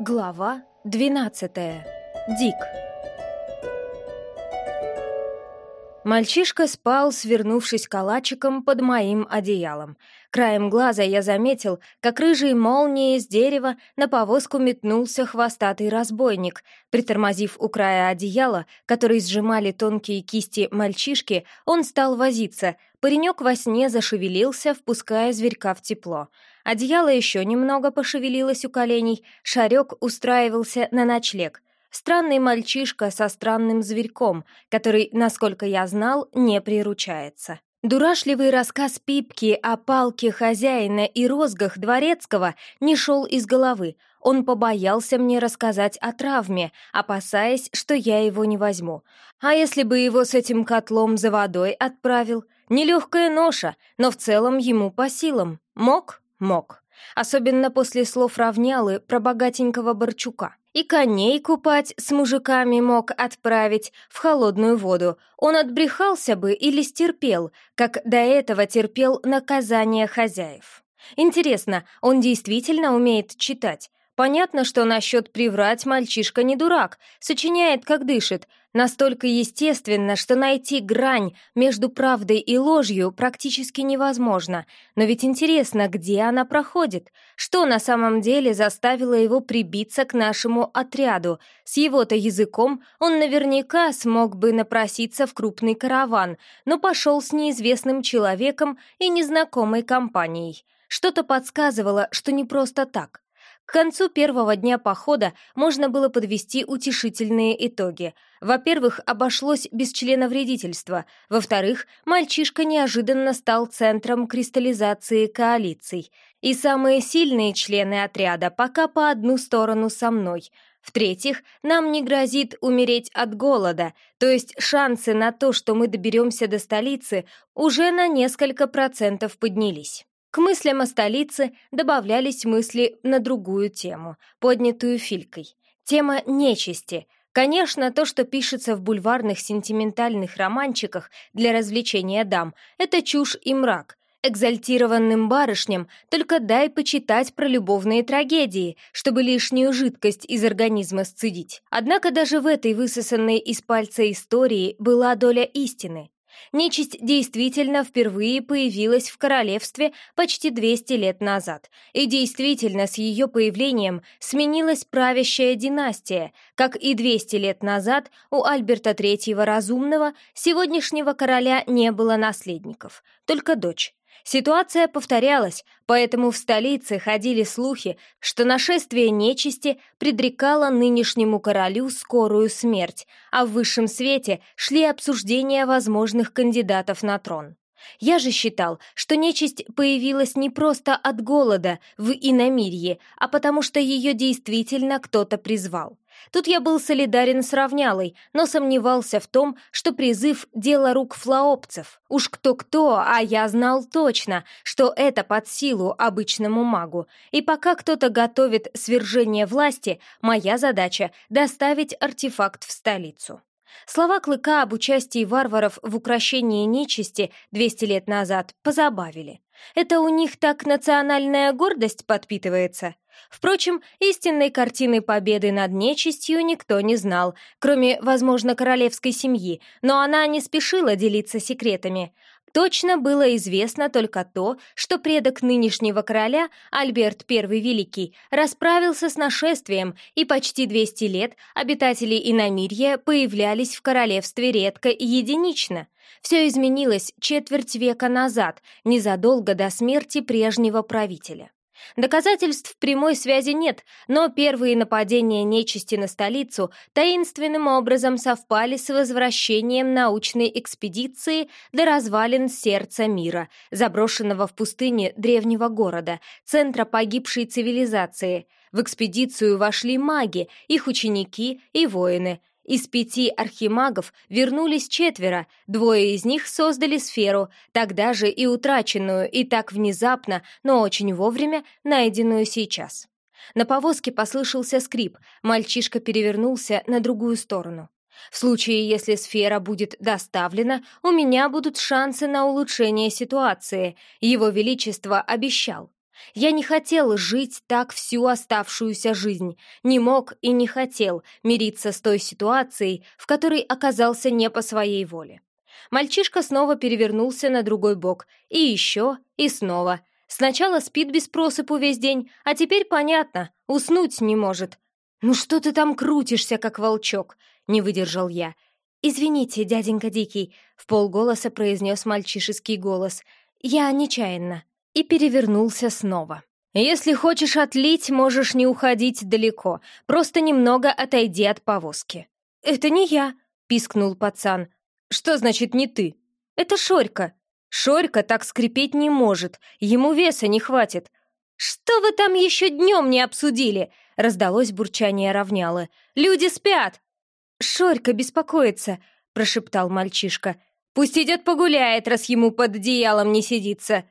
Глава 12. Дик. Мальчишка спал, свернувшись калачиком под моим одеялом. Краем глаза я заметил, как рыжей молнией с дерева на повозку метнулся хвостатый разбойник. Притормозив у края одеяла, который сжимали тонкие кисти мальчишки, он стал возиться. Паренек во сне зашевелился, впуская зверька в тепло. Одеяло еще немного пошевелилось у коленей, Шарек устраивался на ночлег. Странный мальчишка со странным зверьком, который, насколько я знал, не приручается. Дурашливый рассказ Пипки о палке хозяина и розгах дворецкого не шел из головы. Он побоялся мне рассказать о травме, опасаясь, что я его не возьму. А если бы его с этим котлом за водой отправил? Нелегкая ноша, но в целом ему по силам. Мог? Мог. Особенно после слов равнялы про богатенького Борчука. И коней купать с мужиками мог отправить в холодную воду. Он отбрехался бы или стерпел, как до этого терпел наказание хозяев. Интересно, он действительно умеет читать? Понятно, что насчет приврать мальчишка не дурак, сочиняет, как дышит. Настолько естественно, что найти грань между правдой и ложью практически невозможно. Но ведь интересно, где она проходит? Что на самом деле заставило его прибиться к нашему отряду? С его-то языком он наверняка смог бы напроситься в крупный караван, но пошел с неизвестным человеком и незнакомой компанией. Что-то подсказывало, что не просто так. К концу первого дня похода можно было подвести утешительные итоги. Во-первых, обошлось без члена вредительства. Во-вторых, мальчишка неожиданно стал центром кристаллизации коалиций. И самые сильные члены отряда пока по одну сторону со мной. В-третьих, нам не грозит умереть от голода, то есть шансы на то, что мы доберемся до столицы, уже на несколько процентов поднялись. К мыслям о столице добавлялись мысли на другую тему, поднятую Филькой. Тема нечисти. Конечно, то, что пишется в бульварных сентиментальных романчиках для развлечения дам, это чушь и мрак. Экзальтированным барышням только дай почитать про любовные трагедии, чтобы лишнюю жидкость из организма сцедить. Однако даже в этой высосанной из пальца истории была доля истины. Нечисть действительно впервые появилась в королевстве почти 200 лет назад, и действительно с ее появлением сменилась правящая династия, как и 200 лет назад у Альберта III Разумного сегодняшнего короля не было наследников, только дочь. Ситуация повторялась, поэтому в столице ходили слухи, что нашествие нечисти предрекало нынешнему королю скорую смерть, а в высшем свете шли обсуждения возможных кандидатов на трон. Я же считал, что нечисть появилась не просто от голода в иномирье, а потому что ее действительно кто-то призвал. Тут я был солидарен с равнялой, но сомневался в том, что призыв — дело рук флаопцев. Уж кто-кто, а я знал точно, что это под силу обычному магу. И пока кто-то готовит свержение власти, моя задача — доставить артефакт в столицу. Слова Клыка об участии варваров в украшении нечисти 200 лет назад позабавили. Это у них так национальная гордость подпитывается? Впрочем, истинной картины победы над нечистью никто не знал, кроме, возможно, королевской семьи, но она не спешила делиться секретами. Точно было известно только то, что предок нынешнего короля, Альберт I Великий, расправился с нашествием, и почти 200 лет обитатели иномирья появлялись в королевстве редко и единично. Все изменилось четверть века назад, незадолго до смерти прежнего правителя. Доказательств прямой связи нет, но первые нападения нечисти на столицу таинственным образом совпали с возвращением научной экспедиции до развалин сердца мира, заброшенного в пустыне древнего города, центра погибшей цивилизации. В экспедицию вошли маги, их ученики и воины, из пяти архимагов вернулись четверо, двое из них создали сферу, тогда же и утраченную, и так внезапно, но очень вовремя, найденную сейчас. На повозке послышался скрип, мальчишка перевернулся на другую сторону. В случае, если сфера будет доставлена, у меня будут шансы на улучшение ситуации, его величество обещал. Я не хотел жить так всю оставшуюся жизнь, не мог и не хотел мириться с той ситуацией, в которой оказался не по своей воле. Мальчишка снова перевернулся на другой бок, и еще, и снова. Сначала спит без просыпу весь день, а теперь понятно, уснуть не может. «Ну что ты там крутишься, как волчок?» — не выдержал я. «Извините, дяденька Дикий», — в полголоса произнес мальчишеский голос. «Я нечаянно» и перевернулся снова. «Если хочешь отлить, можешь не уходить далеко, просто немного отойди от повозки». «Это не я», — пискнул пацан. «Что значит не ты?» «Это Шорька». «Шорька так скрипеть не может, ему веса не хватит». «Что вы там еще днем не обсудили?» — раздалось бурчание равнялы. «Люди спят!» «Шорька беспокоится», — прошептал мальчишка. «Пусть идет погуляет, раз ему под одеялом не сидится».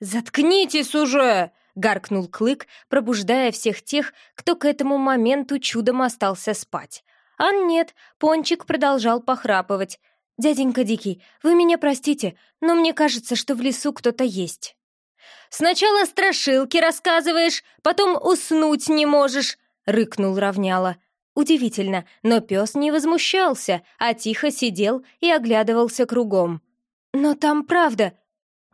«Заткнитесь уже!» — гаркнул Клык, пробуждая всех тех, кто к этому моменту чудом остался спать. А нет, Пончик продолжал похрапывать. «Дяденька Дикий, вы меня простите, но мне кажется, что в лесу кто-то есть». «Сначала страшилки рассказываешь, потом уснуть не можешь», — рыкнул Равняла. Удивительно, но пес не возмущался, а тихо сидел и оглядывался кругом. «Но там правда...»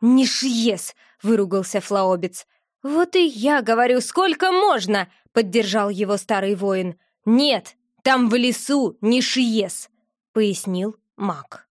«Не шиес!» — выругался Флаобец. «Вот и я говорю, сколько можно!» — поддержал его старый воин. «Нет, там в лесу не шиес!» — пояснил маг.